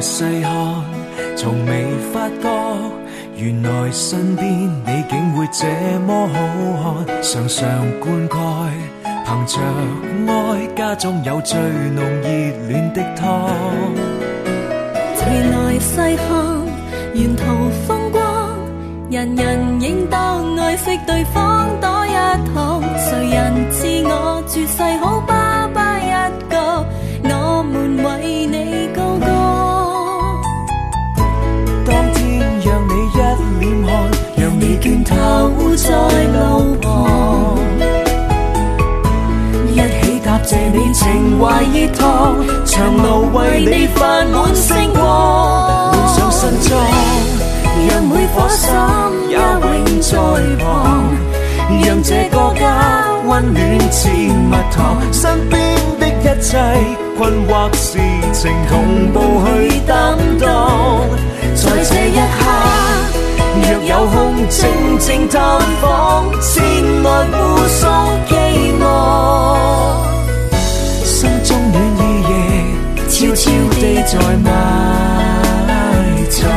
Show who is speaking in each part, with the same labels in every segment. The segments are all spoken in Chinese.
Speaker 1: 细看，从未发觉，原来身边你竟会这么好看。常常灌溉，凭着爱，家中有最浓热恋的汤。
Speaker 2: 常来细看，沿途风光，人人应当爱惜对方多一趟。谁人知我绝世？借你
Speaker 1: 情怀热烫，长路为你泛满星光，换上新装，让每颗心也永在旁，让这个家温暖似蜜糖，身边的一切困惑事情同步去担当，在这一刻，若有空静静探访，千来护送。在埋藏，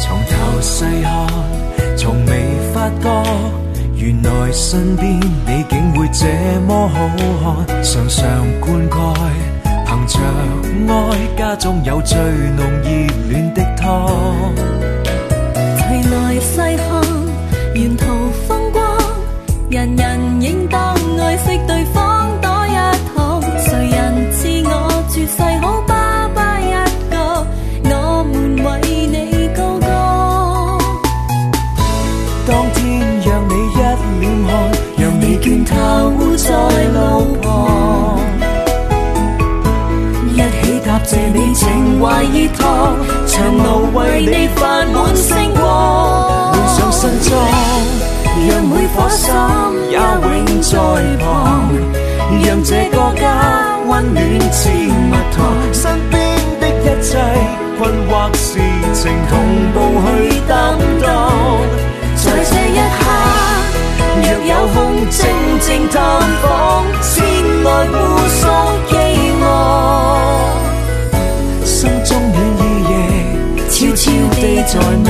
Speaker 1: 从头细看，从未发觉，原来身边你竟会这么。家中有最浓热恋的汤，
Speaker 2: 齐来细看沿途风光，人人应当爱惜对方多一趟。谁人知我绝世好爸爸一个，我们为你高歌。
Speaker 1: 当天让你一脸看，让你拳头再。怀热汤，长路为你泛满星光。换上新装，让每颗心也永在旁，让这个家温暖似蜜糖。身边的一切困惑事情，同步去担当。在这一刻，若有空静静探访，千来。time